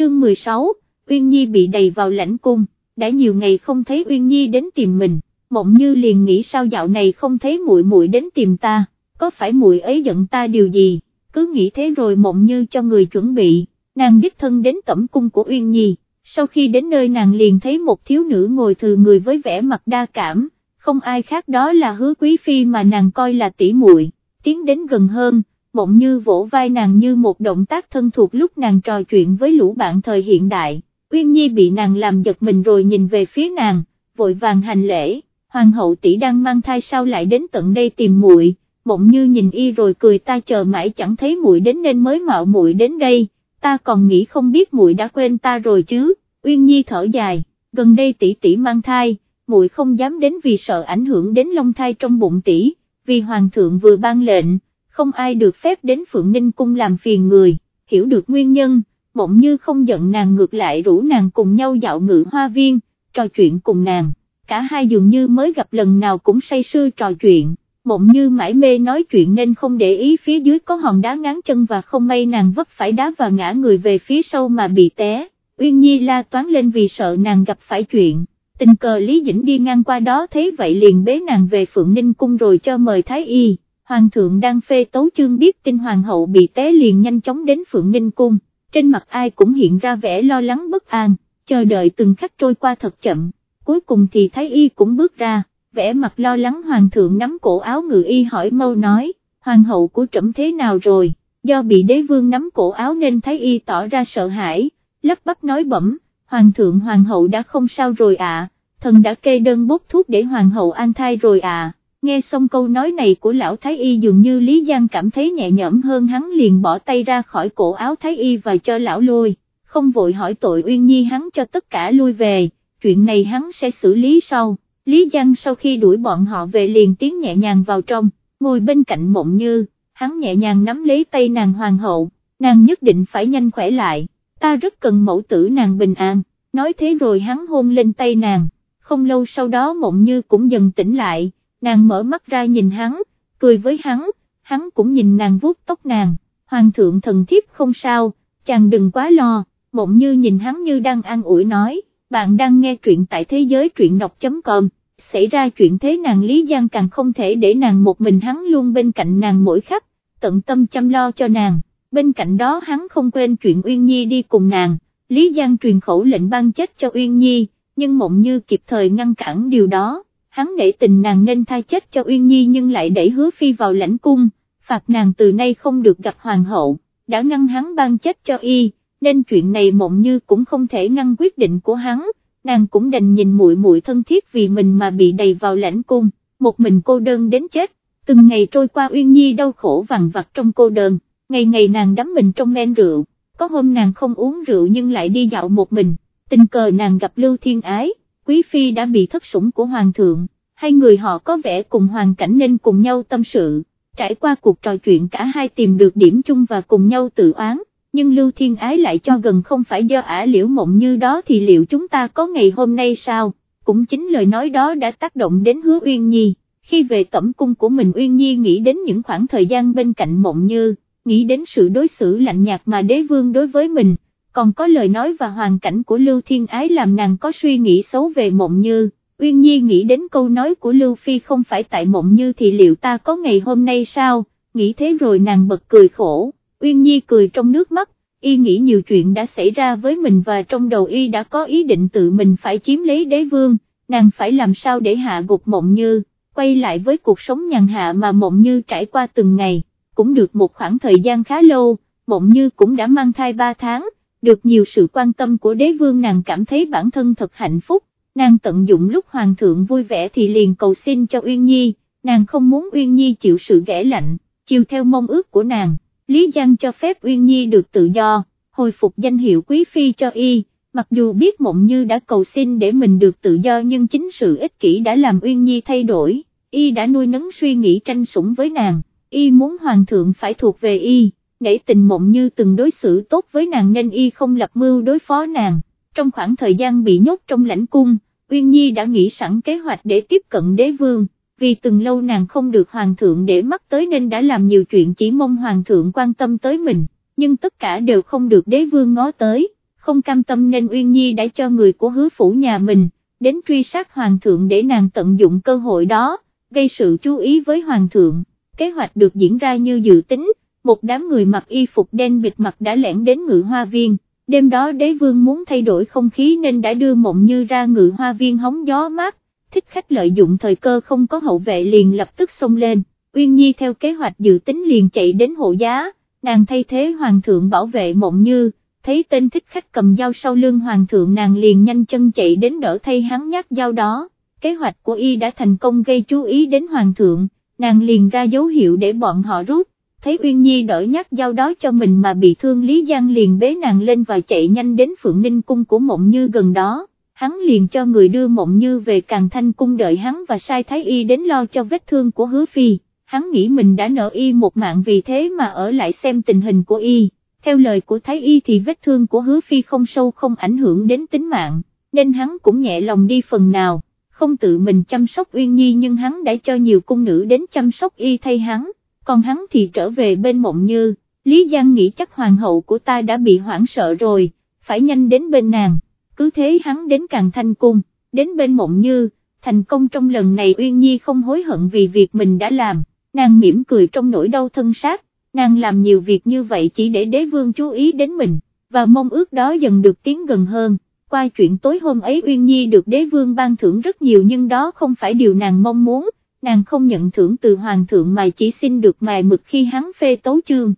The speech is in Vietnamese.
chương 16, Uyên Nhi bị đầy vào lãnh cung, đã nhiều ngày không thấy Uyên Nhi đến tìm mình, mộng như liền nghĩ sao dạo này không thấy muội muội đến tìm ta, có phải muội ấy giận ta điều gì, cứ nghĩ thế rồi mộng như cho người chuẩn bị, nàng đích thân đến tẩm cung của Uyên Nhi, sau khi đến nơi nàng liền thấy một thiếu nữ ngồi thừa người với vẻ mặt đa cảm, không ai khác đó là hứa quý phi mà nàng coi là tỷ muội. tiến đến gần hơn, mộng như vỗ vai nàng như một động tác thân thuộc lúc nàng trò chuyện với lũ bạn thời hiện đại, Uyên Nhi bị nàng làm giật mình rồi nhìn về phía nàng, vội vàng hành lễ, hoàng hậu tỷ đang mang thai sao lại đến tận đây tìm muội, mộng như nhìn y rồi cười ta chờ mãi chẳng thấy muội đến nên mới mạo muội đến đây, ta còn nghĩ không biết muội đã quên ta rồi chứ, Uyên Nhi thở dài, gần đây tỷ tỷ mang thai, muội không dám đến vì sợ ảnh hưởng đến long thai trong bụng tỷ, vì hoàng thượng vừa ban lệnh, không ai được phép đến Phượng Ninh Cung làm phiền người, hiểu được nguyên nhân, mộng như không giận nàng ngược lại rủ nàng cùng nhau dạo ngự hoa viên, trò chuyện cùng nàng, cả hai dường như mới gặp lần nào cũng say sưa trò chuyện, mộng như mãi mê nói chuyện nên không để ý phía dưới có hòn đá ngán chân và không may nàng vấp phải đá và ngã người về phía sau mà bị té, Uyên Nhi la toán lên vì sợ nàng gặp phải chuyện tình cờ Lý Dĩnh đi ngang qua đó thấy vậy liền bế nàng về Phượng Ninh Cung rồi cho mời Thái Y, Hoàng thượng đang phê tấu chương biết tin Hoàng hậu bị té liền nhanh chóng đến Phượng Ninh Cung, trên mặt ai cũng hiện ra vẻ lo lắng bất an, chờ đợi từng khắc trôi qua thật chậm, cuối cùng thì Thái Y cũng bước ra, vẻ mặt lo lắng Hoàng thượng nắm cổ áo ngự y hỏi mau nói, Hoàng hậu của trẫm thế nào rồi, do bị đế vương nắm cổ áo nên Thái Y tỏ ra sợ hãi, lắp bắp nói bẩm, hoàng thượng hoàng hậu đã không sao rồi ạ, thần đã kê đơn bốc thuốc để hoàng hậu an thai rồi ạ. Nghe xong câu nói này của lão Thái Y dường như Lý Giang cảm thấy nhẹ nhõm hơn hắn liền bỏ tay ra khỏi cổ áo Thái Y và cho lão lui, không vội hỏi tội Uyên Nhi hắn cho tất cả lui về, chuyện này hắn sẽ xử lý sau. Lý Giang sau khi đuổi bọn họ về liền tiến nhẹ nhàng vào trong, ngồi bên cạnh mộng như, hắn nhẹ nhàng nắm lấy tay nàng hoàng hậu, nàng nhất định phải nhanh khỏe lại, ta rất cần mẫu tử nàng bình an nói thế rồi hắn hôn lên tay nàng, không lâu sau đó mộng như cũng dần tỉnh lại, nàng mở mắt ra nhìn hắn, cười với hắn, hắn cũng nhìn nàng vuốt tóc nàng, hoàng thượng thần thiếp không sao, chàng đừng quá lo, mộng như nhìn hắn như đang an ủi nói, bạn đang nghe truyện tại thế giới truyện đọc.com, xảy ra chuyện thế nàng Lý Giang càng không thể để nàng một mình hắn luôn bên cạnh nàng mỗi khắc, tận tâm chăm lo cho nàng, bên cạnh đó hắn không quên chuyện Uyên Nhi đi cùng nàng. Lý Giang truyền khẩu lệnh ban chết cho Uyên Nhi, nhưng mộng như kịp thời ngăn cản điều đó, hắn nể tình nàng nên thay chết cho Uyên Nhi nhưng lại đẩy hứa phi vào lãnh cung, phạt nàng từ nay không được gặp hoàng hậu, đã ngăn hắn ban chết cho y, nên chuyện này mộng như cũng không thể ngăn quyết định của hắn, nàng cũng đành nhìn muội muội thân thiết vì mình mà bị đầy vào lãnh cung, một mình cô đơn đến chết, từng ngày trôi qua Uyên Nhi đau khổ vằn vặt trong cô đơn, ngày ngày nàng đắm mình trong men rượu có hôm nàng không uống rượu nhưng lại đi dạo một mình, tình cờ nàng gặp Lưu Thiên Ái, Quý Phi đã bị thất sủng của Hoàng thượng, hai người họ có vẻ cùng hoàn cảnh nên cùng nhau tâm sự, trải qua cuộc trò chuyện cả hai tìm được điểm chung và cùng nhau tự oán, nhưng Lưu Thiên Ái lại cho gần không phải do ả liễu mộng như đó thì liệu chúng ta có ngày hôm nay sao, cũng chính lời nói đó đã tác động đến hứa Uyên Nhi, khi về tẩm cung của mình Uyên Nhi nghĩ đến những khoảng thời gian bên cạnh mộng như nghĩ đến sự đối xử lạnh nhạt mà đế vương đối với mình, còn có lời nói và hoàn cảnh của Lưu Thiên Ái làm nàng có suy nghĩ xấu về mộng như, Uyên Nhi nghĩ đến câu nói của Lưu Phi không phải tại mộng như thì liệu ta có ngày hôm nay sao, nghĩ thế rồi nàng bật cười khổ, Uyên Nhi cười trong nước mắt, y nghĩ nhiều chuyện đã xảy ra với mình và trong đầu y đã có ý định tự mình phải chiếm lấy đế vương, nàng phải làm sao để hạ gục mộng như, quay lại với cuộc sống nhàn hạ mà mộng như trải qua từng ngày. Cũng được một khoảng thời gian khá lâu, mộng như cũng đã mang thai 3 tháng, được nhiều sự quan tâm của đế vương nàng cảm thấy bản thân thật hạnh phúc, nàng tận dụng lúc hoàng thượng vui vẻ thì liền cầu xin cho Uyên Nhi, nàng không muốn Uyên Nhi chịu sự ghẻ lạnh, chiều theo mong ước của nàng, Lý Giang cho phép Uyên Nhi được tự do, hồi phục danh hiệu quý phi cho y, mặc dù biết mộng như đã cầu xin để mình được tự do nhưng chính sự ích kỷ đã làm Uyên Nhi thay đổi, y đã nuôi nấng suy nghĩ tranh sủng với nàng. Y muốn hoàng thượng phải thuộc về y, nể tình mộng như từng đối xử tốt với nàng nên y không lập mưu đối phó nàng, trong khoảng thời gian bị nhốt trong lãnh cung, Uyên Nhi đã nghĩ sẵn kế hoạch để tiếp cận đế vương, vì từng lâu nàng không được hoàng thượng để mắt tới nên đã làm nhiều chuyện chỉ mong hoàng thượng quan tâm tới mình, nhưng tất cả đều không được đế vương ngó tới, không cam tâm nên Uyên Nhi đã cho người của hứa phủ nhà mình, đến truy sát hoàng thượng để nàng tận dụng cơ hội đó, gây sự chú ý với hoàng thượng, kế hoạch được diễn ra như dự tính, một đám người mặc y phục đen bịt mặt đã lẻn đến ngự hoa viên, đêm đó đế vương muốn thay đổi không khí nên đã đưa mộng như ra ngự hoa viên hóng gió mát, thích khách lợi dụng thời cơ không có hậu vệ liền lập tức xông lên, Uyên Nhi theo kế hoạch dự tính liền chạy đến hộ giá, nàng thay thế hoàng thượng bảo vệ mộng như, thấy tên thích khách cầm dao sau lưng hoàng thượng nàng liền nhanh chân chạy đến đỡ thay hắn nhát dao đó, kế hoạch của y đã thành công gây chú ý đến hoàng thượng, nàng liền ra dấu hiệu để bọn họ rút, thấy Uyên Nhi đỡ nhát dao đó cho mình mà bị thương Lý Giang liền bế nàng lên và chạy nhanh đến Phượng Ninh Cung của Mộng Như gần đó, hắn liền cho người đưa Mộng Như về Càng Thanh Cung đợi hắn và sai Thái Y đến lo cho vết thương của hứa phi, hắn nghĩ mình đã nợ y một mạng vì thế mà ở lại xem tình hình của y, theo lời của Thái Y thì vết thương của hứa phi không sâu không ảnh hưởng đến tính mạng, nên hắn cũng nhẹ lòng đi phần nào, không tự mình chăm sóc Uyên Nhi nhưng hắn đã cho nhiều cung nữ đến chăm sóc y thay hắn còn hắn thì trở về bên mộng như, Lý Giang nghĩ chắc hoàng hậu của ta đã bị hoảng sợ rồi, phải nhanh đến bên nàng, cứ thế hắn đến càng thanh cung, đến bên mộng như, thành công trong lần này Uyên Nhi không hối hận vì việc mình đã làm, nàng mỉm cười trong nỗi đau thân xác, nàng làm nhiều việc như vậy chỉ để đế vương chú ý đến mình, và mong ước đó dần được tiến gần hơn. Qua chuyện tối hôm ấy Uyên Nhi được đế vương ban thưởng rất nhiều nhưng đó không phải điều nàng mong muốn, nàng không nhận thưởng từ hoàng thượng mà chỉ xin được mài mực khi hắn phê tấu chương,